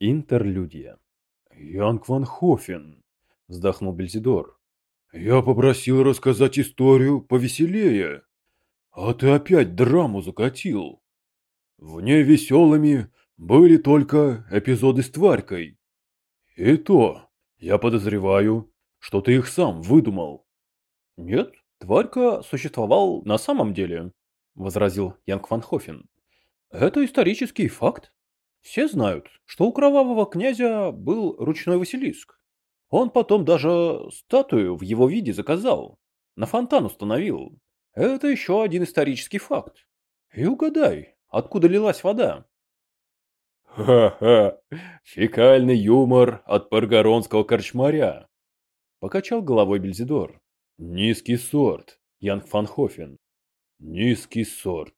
Интерлюдия. «Янг Ван Хофен», — вздохнул Бельзидор. «Я попросил рассказать историю повеселее, а ты опять драму закатил. В ней веселыми были только эпизоды с тварькой. И то, я подозреваю, что ты их сам выдумал». «Нет, тварька существовал на самом деле», — возразил Янг Ван Хофен. «Это исторический факт. Все знают, что у кровавого князя был ручной Василиск. Он потом даже статую в его виде заказал, на фонтан установил. Это еще один исторический факт. И угадай, откуда лилась вода? «Ха-ха! Фекальный юмор от паргоронского корчмаря!» Покачал головой Бельзидор. «Низкий сорт, Янг Фанхофен. Низкий сорт».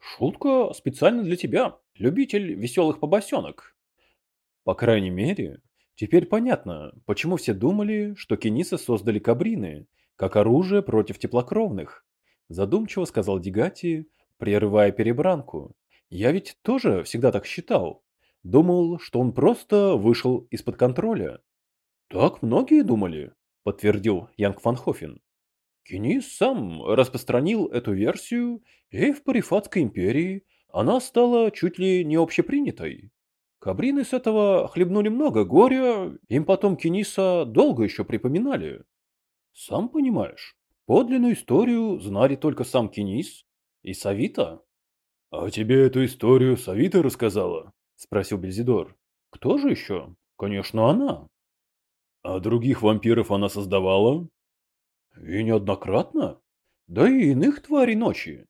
«Шутка специально для тебя», любитель веселых побосенок. По крайней мере, теперь понятно, почему все думали, что кенисы создали кабрины, как оружие против теплокровных. Задумчиво сказал Дигати, прерывая перебранку. Я ведь тоже всегда так считал. Думал, что он просто вышел из-под контроля. Так многие думали, подтвердил Янг Фанхофен. Кенис сам распространил эту версию, и в Парифатской империи она стала чуть ли не общепринятой. Кабрины с этого хлебнули много горя, им потом Кениса долго еще припоминали. Сам понимаешь, подлинную историю знали только сам Кенис и Савита. — А тебе эту историю Савита рассказала? — спросил Бельзидор. — Кто же еще? Конечно, она. — А других вампиров она создавала? — И неоднократно. Да и иных тварей ночи.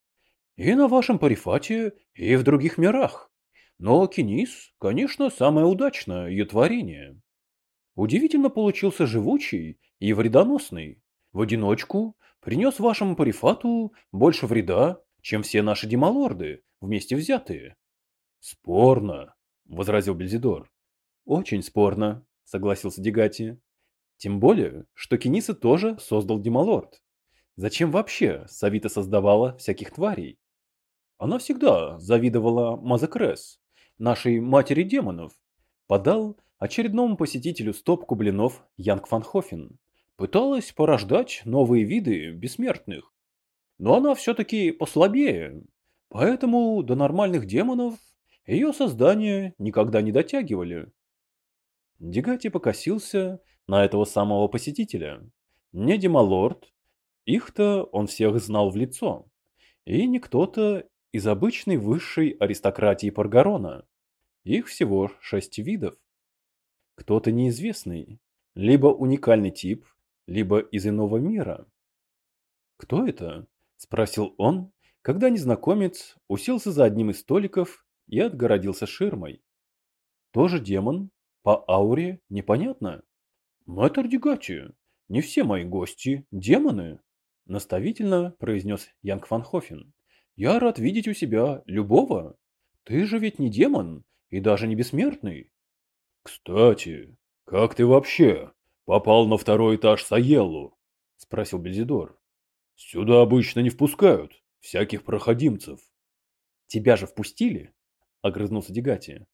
И на вашем парифате, и в других мирах. Но Кенис, конечно, самое удачное ее творение. Удивительно получился живучий и вредоносный. В одиночку принес вашему парифату больше вреда, чем все наши демалорды, вместе взятые. Спорно, возразил Бельзидор. Очень спорно, согласился Дегати. Тем более, что Кениса тоже создал демалорд. Зачем вообще Савита создавала всяких тварей? Она всегда завидовала Мазакрес, нашей матери демонов. Подал очередному посетителю стопку блинов Янг Фанхофен. Пыталась порождать новые виды бессмертных. Но она все-таки послабее, поэтому до нормальных демонов ее создания никогда не дотягивали. Дегати покосился на этого самого посетителя. Не демалорд, их-то он всех знал в лицо. И не кто-то из обычной высшей аристократии Паргарона. Их всего шесть видов. Кто-то неизвестный, либо уникальный тип, либо из иного мира. «Кто это?» – спросил он, когда незнакомец уселся за одним из столиков и отгородился ширмой. «Тоже демон? По ауре непонятно?» «Мэтр Дегати, не все мои гости – демоны», – наставительно произнес Янг Фанхофен. Я рад видеть у себя любого. Ты же ведь не демон и даже не бессмертный. Кстати, как ты вообще попал на второй этаж Саеллу? Спросил Бельзидор. Сюда обычно не впускают всяких проходимцев. Тебя же впустили? Огрызнулся Дегати.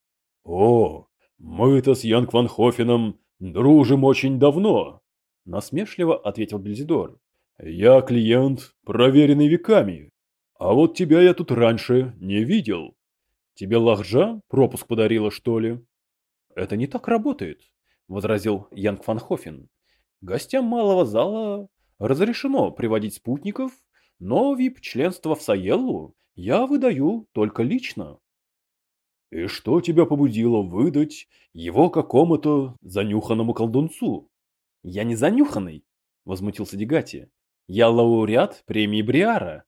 О, мы-то с Янг Ван Хофеном дружим очень давно. Насмешливо ответил Бельзидор. Я клиент, проверенный веками. А вот тебя я тут раньше не видел. Тебе Лахджа пропуск подарила, что ли? Это не так работает, возразил Янг Фанхофен. Гостям малого зала разрешено приводить спутников, но вип-членство в Саеллу я выдаю только лично. И что тебя побудило выдать его какому-то занюханному колдунцу? Я не занюханный, возмутился Дегати. Я лауреат премии Бриара.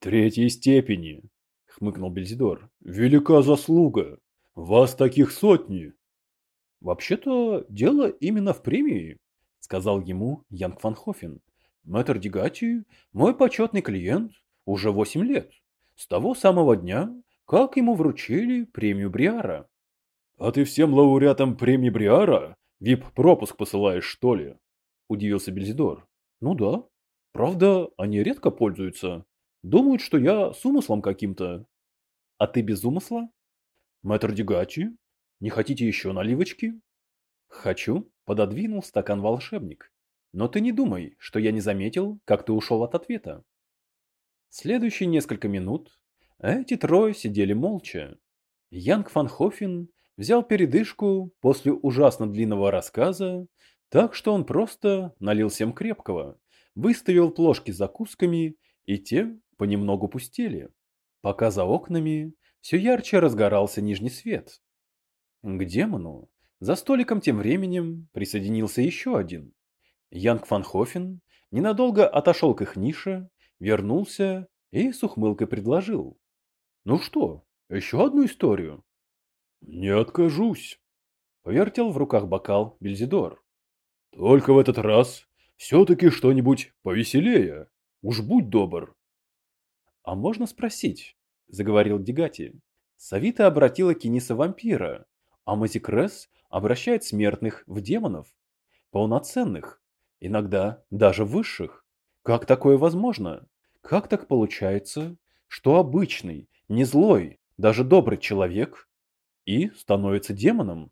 Третьей степени, хмыкнул Бельзидор. Велика заслуга. Вас таких сотни. Вообще-то дело именно в премии, сказал ему Янг Фанхофен. Мэтр Дегати – мой почетный клиент уже восемь лет, с того самого дня, как ему вручили премию Бриара. А ты всем лауреатам премии Бриара вип-пропуск посылаешь, что ли? Удивился Бельзидор. Ну да. Правда, они редко пользуются. Думают, что я с умыслом каким-то. А ты без умысла? Мэтр Дегачи? Не хотите еще наливочки? Хочу, пододвинул стакан волшебник. Но ты не думай, что я не заметил, как ты ушел от ответа. Следующие несколько минут эти трое сидели молча. Янг Фанхофен взял передышку после ужасно длинного рассказа, так что он просто налил всем крепкого, выставил плошки с закусками, и те понемногу пустели, пока за окнами все ярче разгорался нижний свет. К демону за столиком тем временем присоединился еще один. Янг Фанхофен ненадолго отошел к их нише, вернулся и с ухмылкой предложил. «Ну что, еще одну историю?» «Не откажусь», — повертел в руках бокал Бельзидор. «Только в этот раз все-таки что-нибудь повеселее. Уж будь добр». «А можно спросить?» — заговорил Дегати. Савита обратила Кениса вампира, а Мазикрес обращает смертных в демонов. Полноценных. Иногда даже высших. Как такое возможно? Как так получается, что обычный, не злой, даже добрый человек и становится демоном?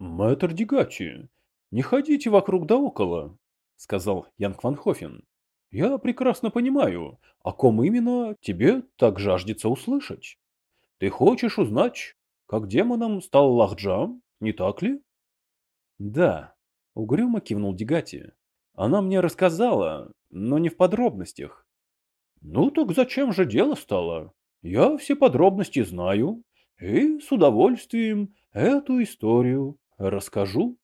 Мэтр Дегачи, не ходите вокруг да около, сказал Янг Ван Хофен. Я прекрасно понимаю, о ком именно тебе так жаждется услышать. Ты хочешь узнать, как демоном стал Лахджам, не так ли? Да, угрюмо кивнул Дегати. Она мне рассказала, но не в подробностях. Ну так зачем же дело стало? Я все подробности знаю и с удовольствием эту историю расскажу.